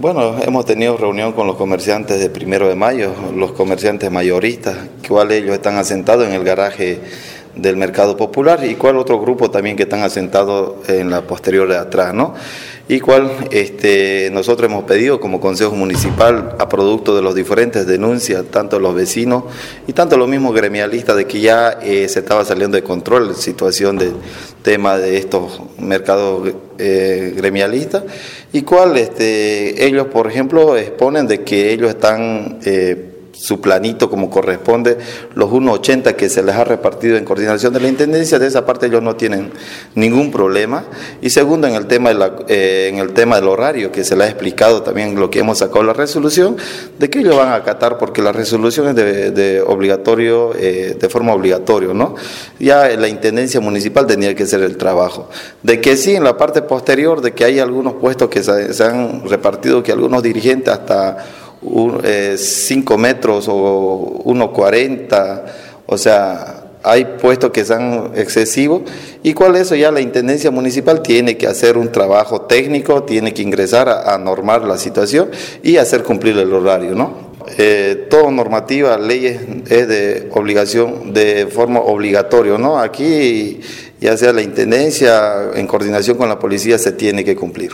Bueno, hemos tenido reunión con los comerciantes de primero de mayo, los comerciantes mayoristas, cuál ellos están asentados en el garaje del mercado popular y cuál otro grupo también que están asentados en la posterior de atrás, ¿no? Y cuál este, nosotros hemos pedido como Consejo Municipal a producto de las diferentes denuncias, tanto los vecinos y tanto los mismos gremialistas, de que ya eh, se estaba saliendo de control la situación del tema de estos mercados eh, gremialistas, y cuál este, ellos, por ejemplo, exponen de que ellos están... Eh, su planito como corresponde, los 1,80 que se les ha repartido en coordinación de la Intendencia, de esa parte ellos no tienen ningún problema. Y segundo, en el tema, de la, eh, en el tema del horario, que se le ha explicado también lo que hemos sacado la resolución, de que ellos van a acatar, porque la resolución es de, obligatorio, eh, de forma obligatoria, ¿no? Ya la Intendencia Municipal tenía que hacer el trabajo. De que sí, en la parte posterior, de que hay algunos puestos que se han repartido, que algunos dirigentes hasta 5 eh, metros o 1,40, o sea, hay puestos que son excesivos y cuál eso ya la Intendencia Municipal tiene que hacer un trabajo técnico, tiene que ingresar a, normar la situación y hacer cumplir el horario, ¿no? Eh, toda normativa, leyes es de obligación, de forma obligatoria, ¿no? Aquí ya sea la Intendencia en coordinación con la policía se tiene que cumplir.